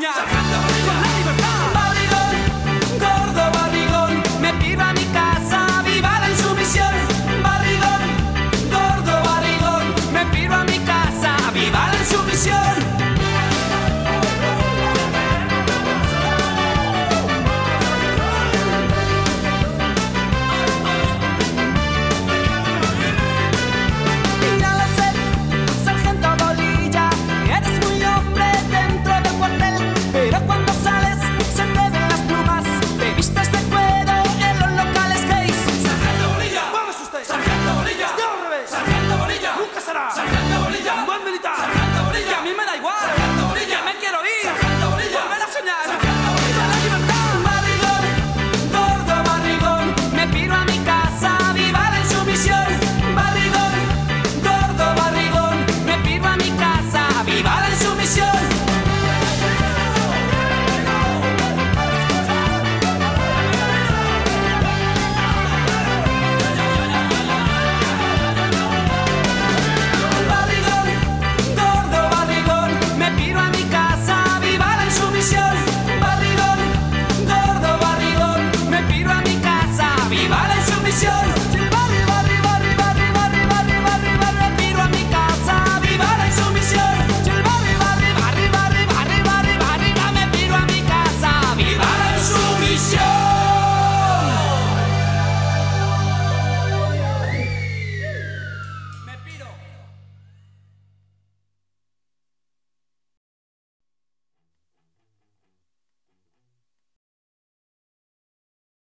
呀。